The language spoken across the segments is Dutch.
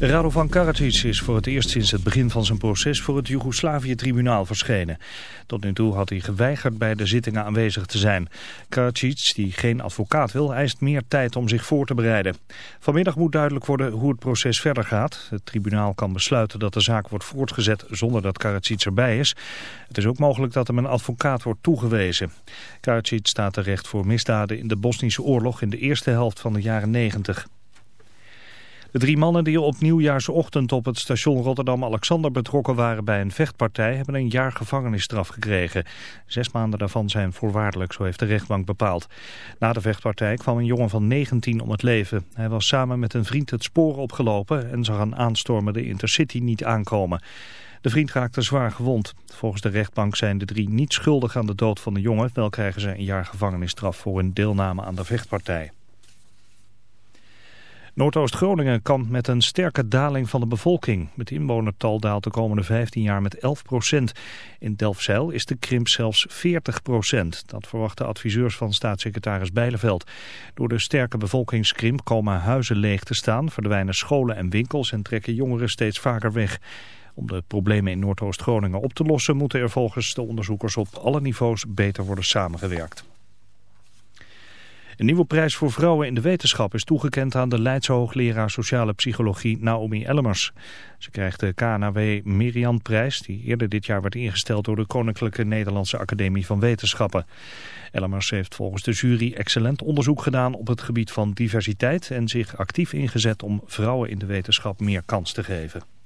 Radovan Karadzic is voor het eerst sinds het begin van zijn proces voor het Joegoslavië-tribunaal verschenen. Tot nu toe had hij geweigerd bij de zittingen aanwezig te zijn. Karadzic, die geen advocaat wil, eist meer tijd om zich voor te bereiden. Vanmiddag moet duidelijk worden hoe het proces verder gaat. Het tribunaal kan besluiten dat de zaak wordt voortgezet zonder dat Karadzic erbij is. Het is ook mogelijk dat hem een advocaat wordt toegewezen. Karadzic staat terecht voor misdaden in de Bosnische oorlog in de eerste helft van de jaren 90. De drie mannen die op nieuwjaarsochtend op het station Rotterdam-Alexander betrokken waren bij een vechtpartij hebben een jaar gevangenisstraf gekregen. Zes maanden daarvan zijn voorwaardelijk, zo heeft de rechtbank bepaald. Na de vechtpartij kwam een jongen van 19 om het leven. Hij was samen met een vriend het spoor opgelopen en zag een aanstormende intercity niet aankomen. De vriend raakte zwaar gewond. Volgens de rechtbank zijn de drie niet schuldig aan de dood van de jongen. Wel krijgen ze een jaar gevangenisstraf voor hun deelname aan de vechtpartij. Noordoost-Groningen kampt met een sterke daling van de bevolking. Het inwonertal daalt de komende 15 jaar met 11 procent. In Delfzijl is de krimp zelfs 40 procent. Dat verwachten adviseurs van staatssecretaris Bijleveld. Door de sterke bevolkingskrimp komen huizen leeg te staan, verdwijnen scholen en winkels en trekken jongeren steeds vaker weg. Om de problemen in Noordoost-Groningen op te lossen moeten er volgens de onderzoekers op alle niveaus beter worden samengewerkt. Een nieuwe prijs voor vrouwen in de wetenschap is toegekend aan de Leidse hoogleraar sociale psychologie Naomi Ellemers. Ze krijgt de KNW Merian-prijs, die eerder dit jaar werd ingesteld door de Koninklijke Nederlandse Academie van Wetenschappen. Ellemers heeft volgens de jury excellent onderzoek gedaan op het gebied van diversiteit en zich actief ingezet om vrouwen in de wetenschap meer kans te geven.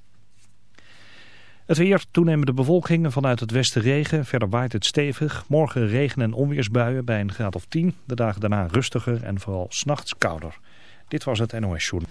Het weer, toenemende bewolking vanuit het westen regen. Verder waait het stevig. Morgen regen- en onweersbuien bij een graad of 10. De dagen daarna rustiger en vooral s'nachts kouder. Dit was het NOS Journal.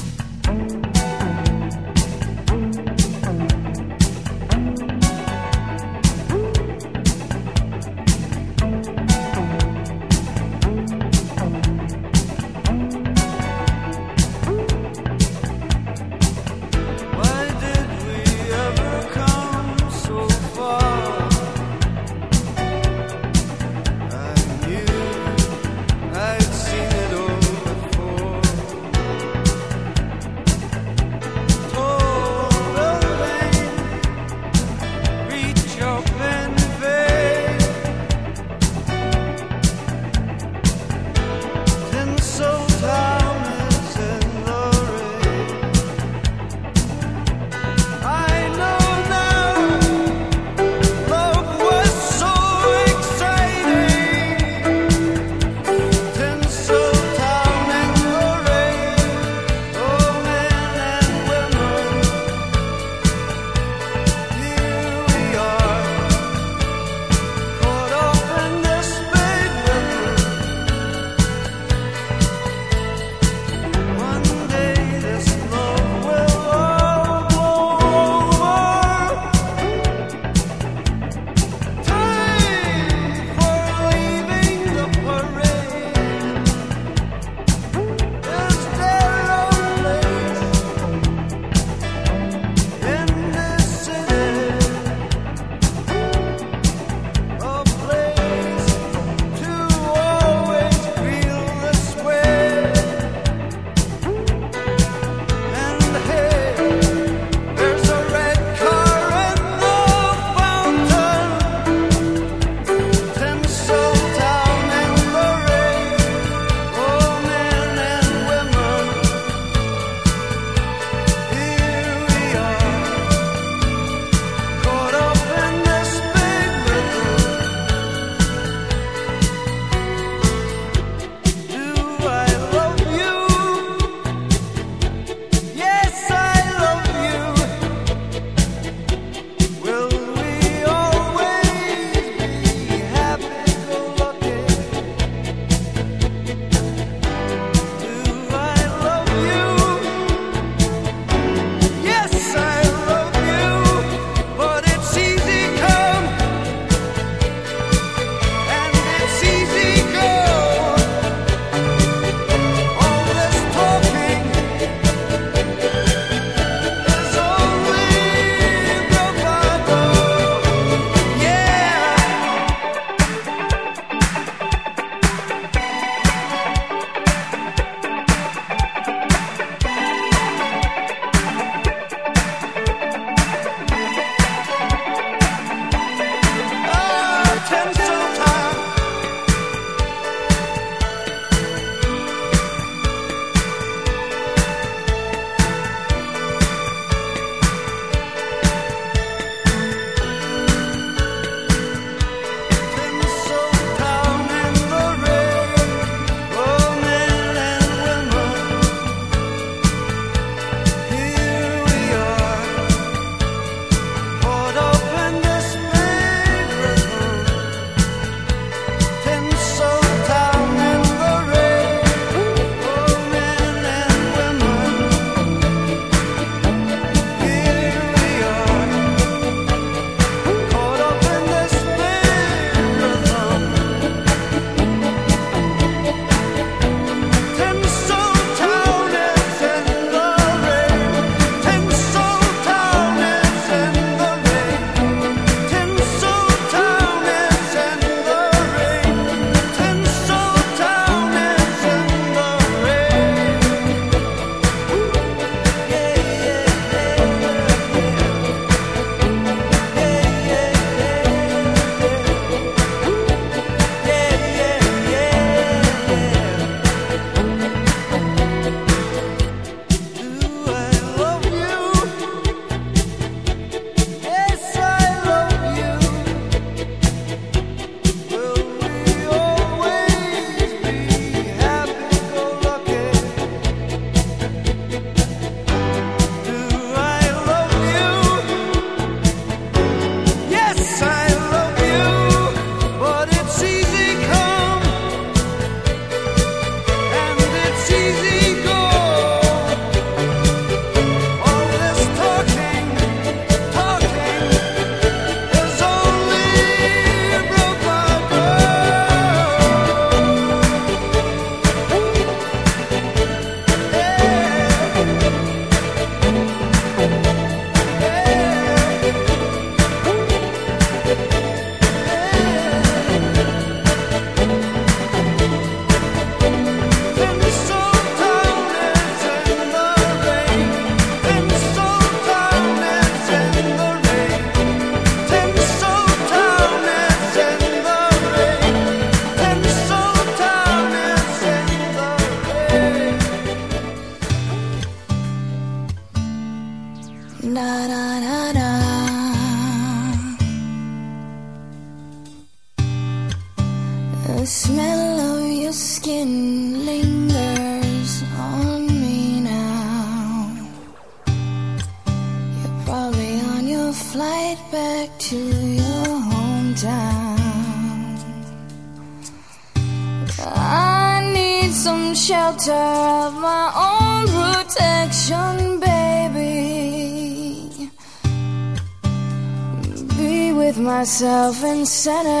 center.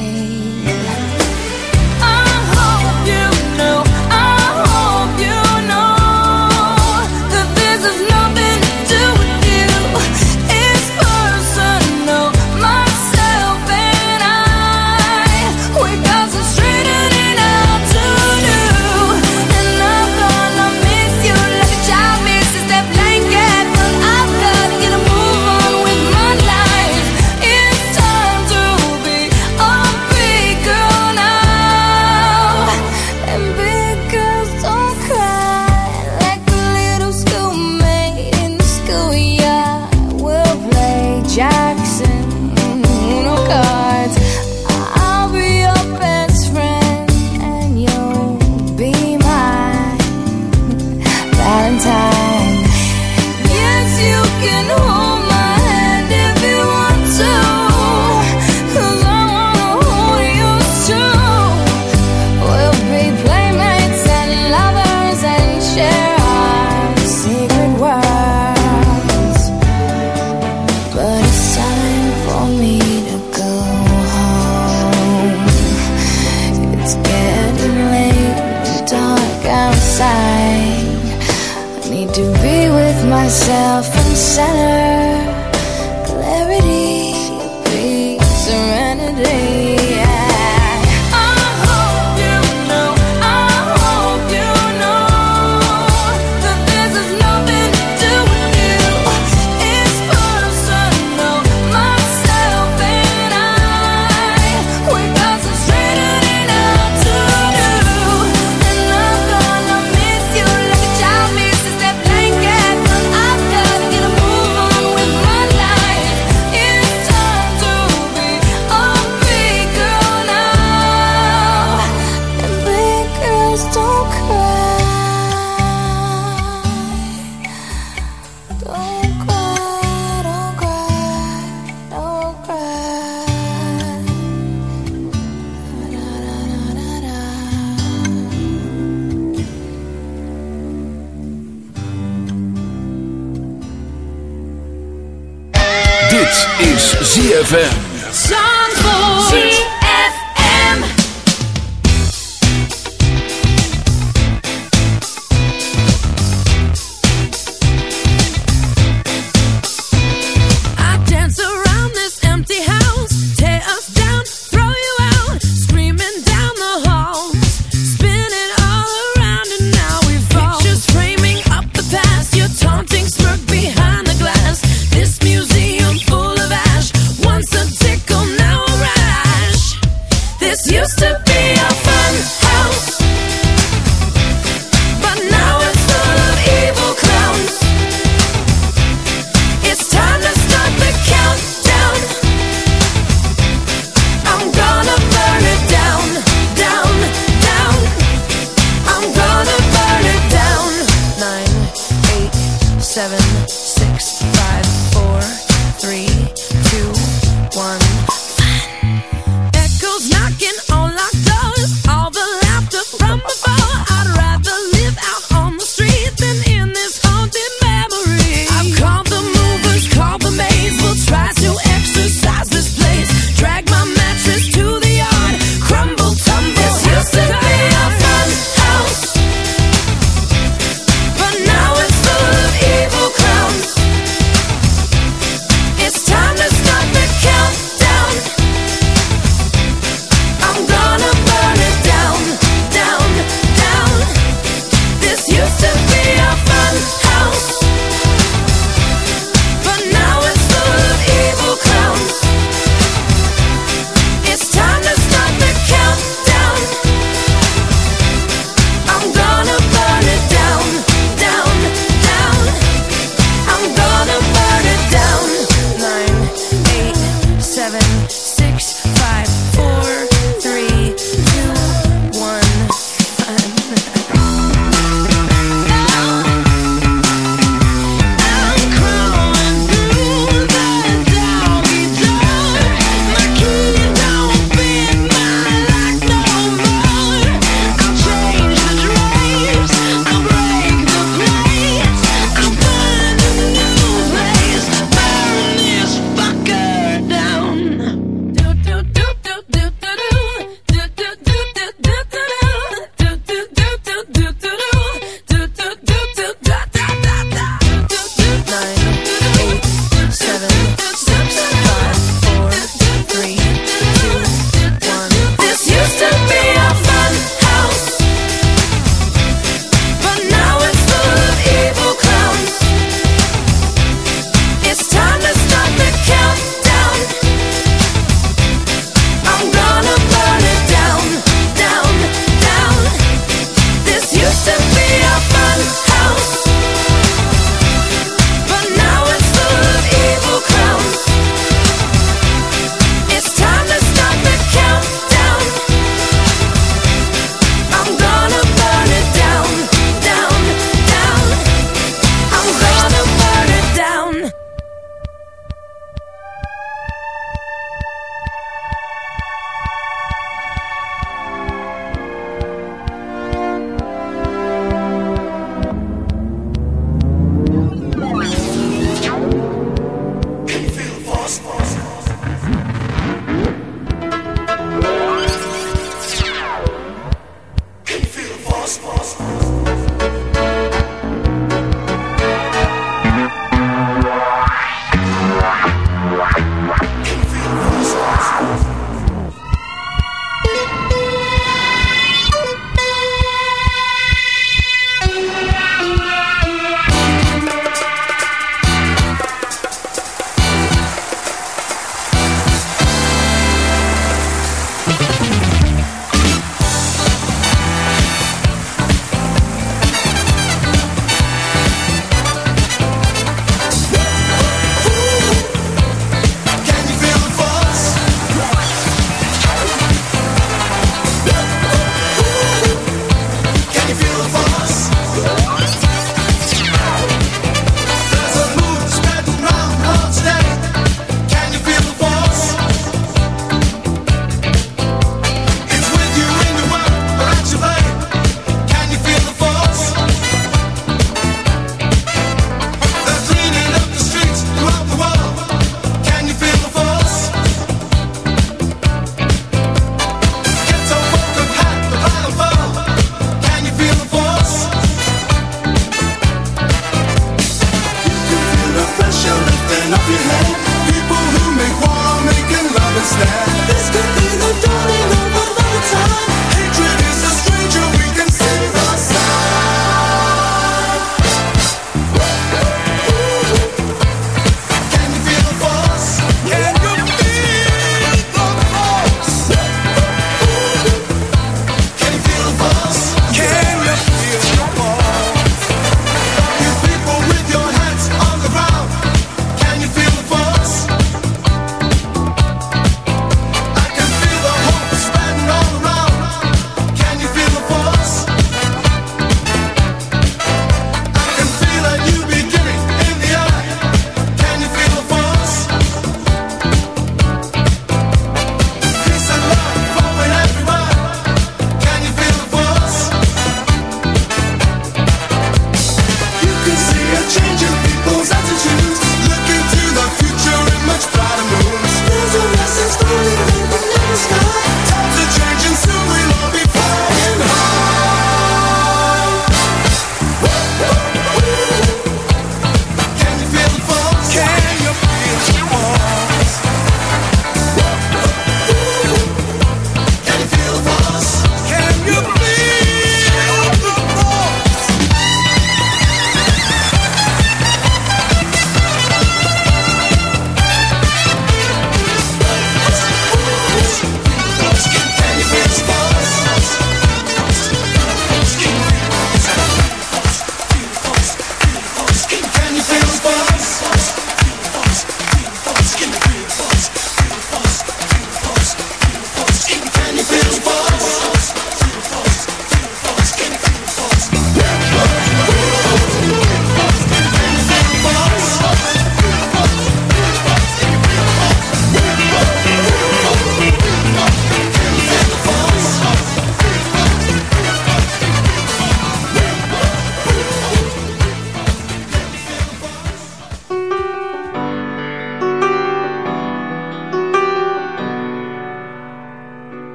know. inside. I need to be with myself and center.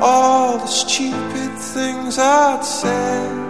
All the stupid things I'd said.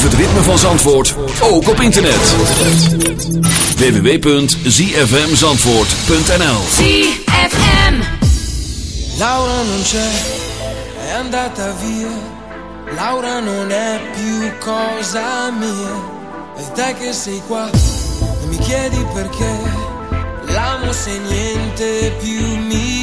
Beleef het ritme van Zandvoort ook op internet. www.zfmzandvoort.nl ZFM. Laura non c'è, è andata via. Laura non è più cosa mia. E te che sei qua e mi chiedi perché. L'amo se niente più mi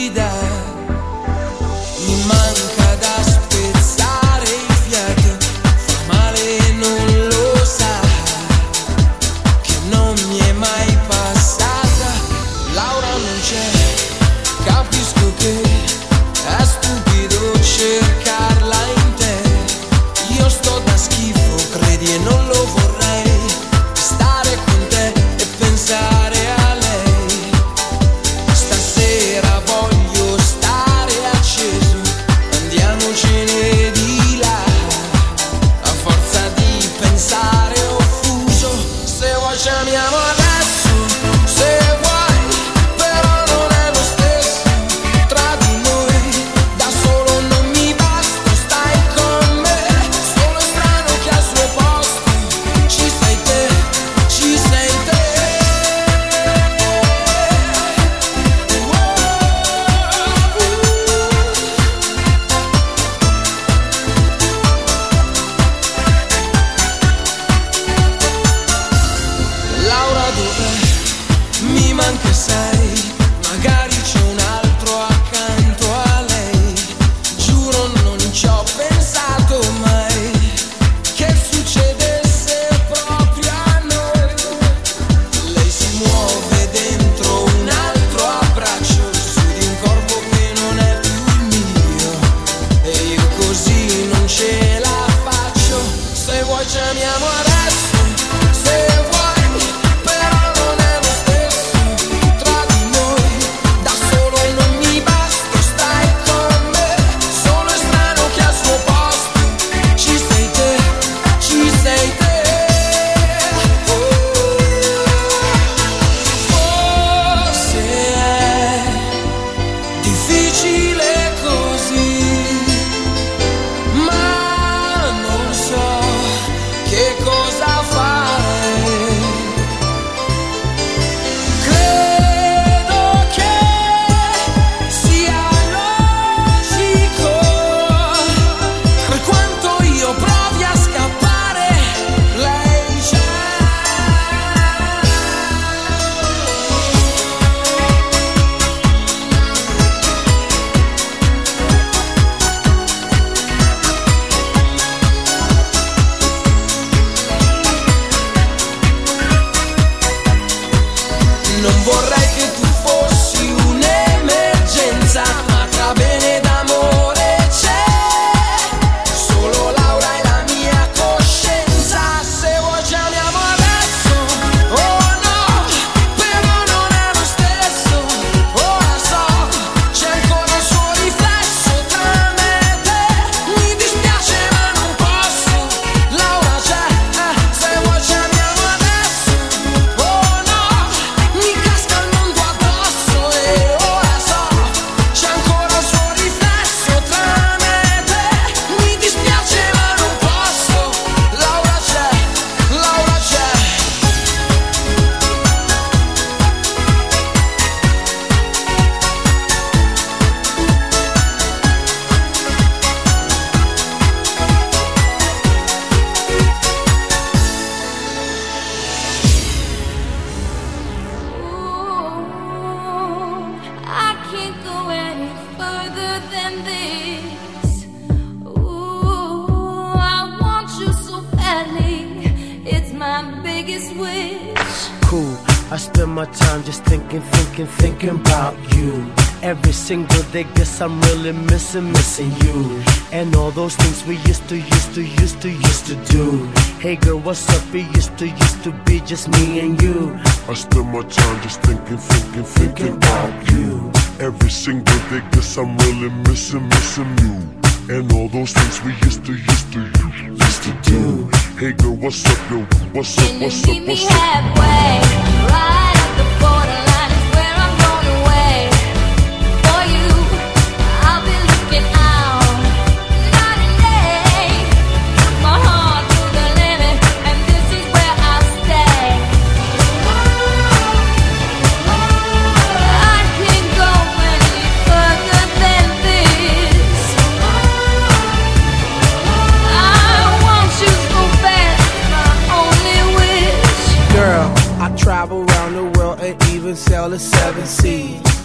Hey girl, what's up? It used to, used to be just me and you. I spend my time just thinking, thinking, thinking about you. Every single day, guess I'm really missing, missing you. And all those things we used to, used to, used to do. Hey girl, what's up, yo? What's up, what's up, what's up? Can you meet me Halfway, right at the border.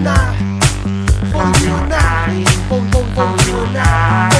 you I. For you. For,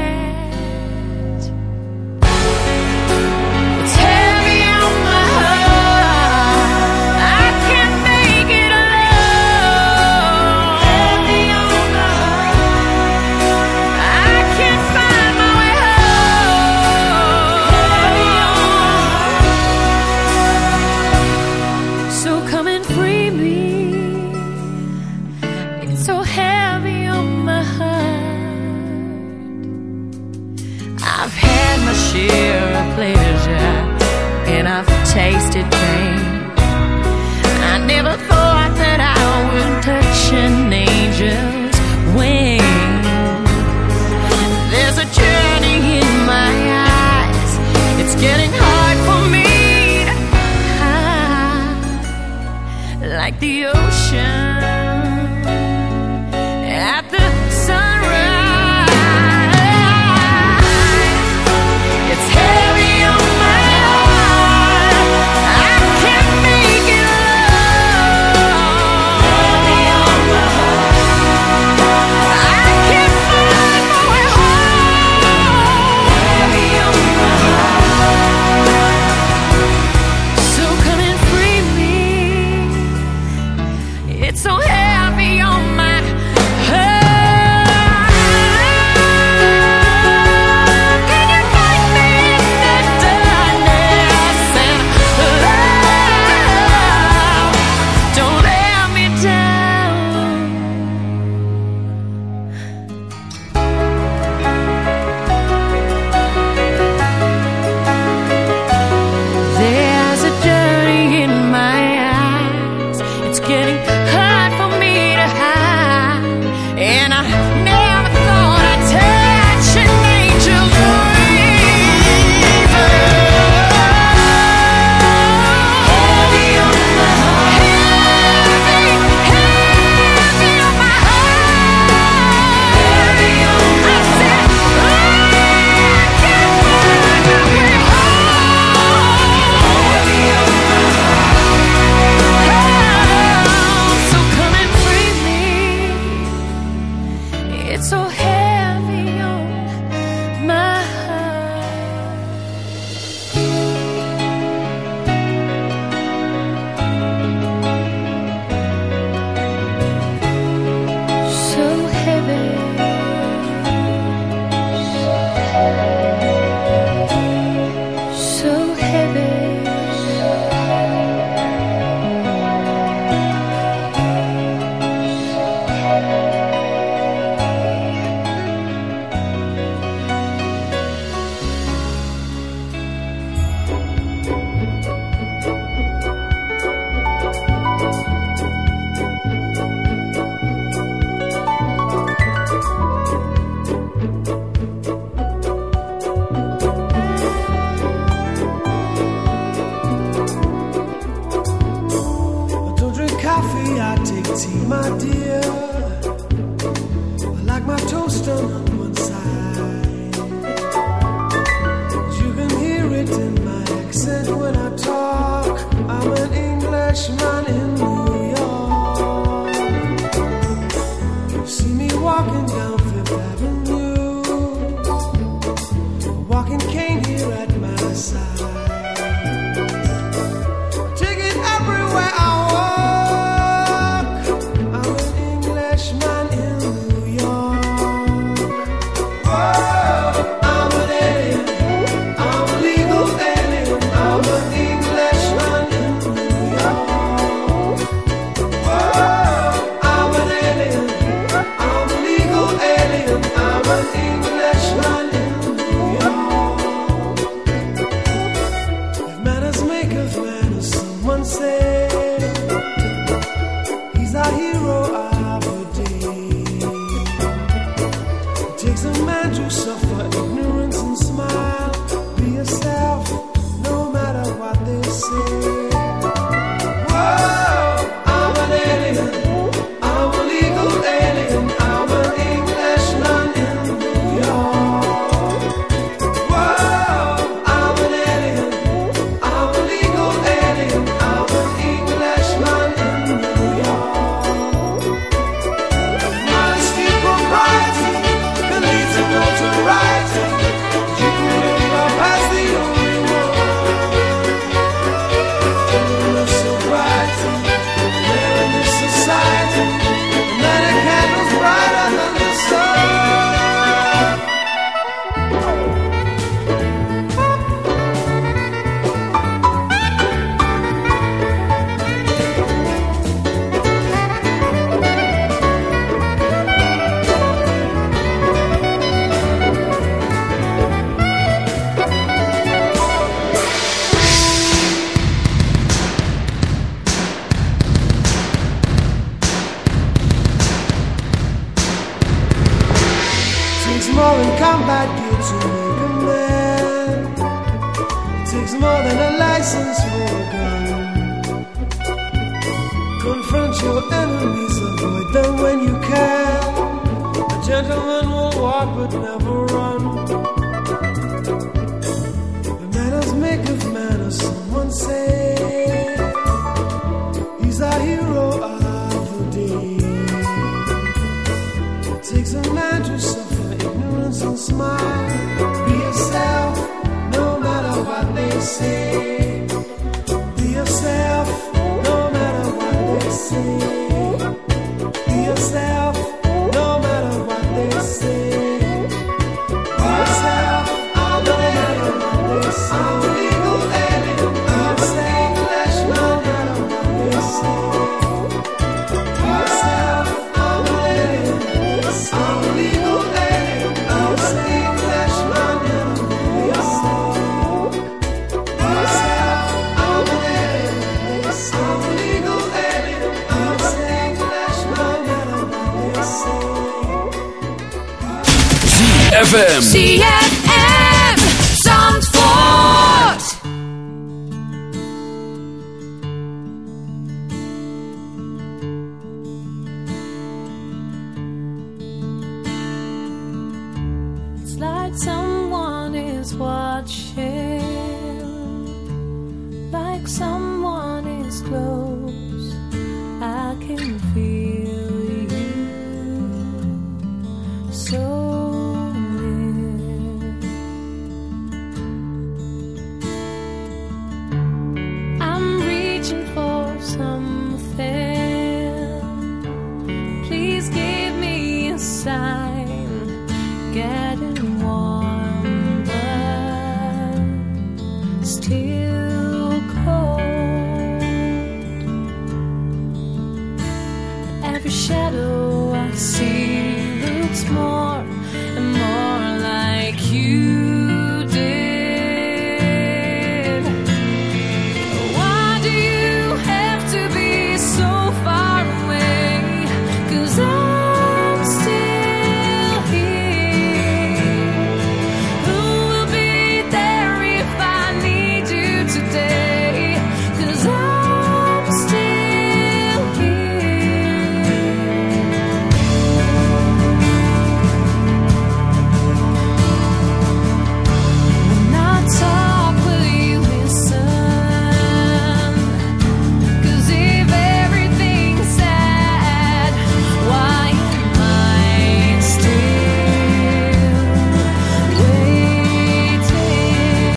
ZFM.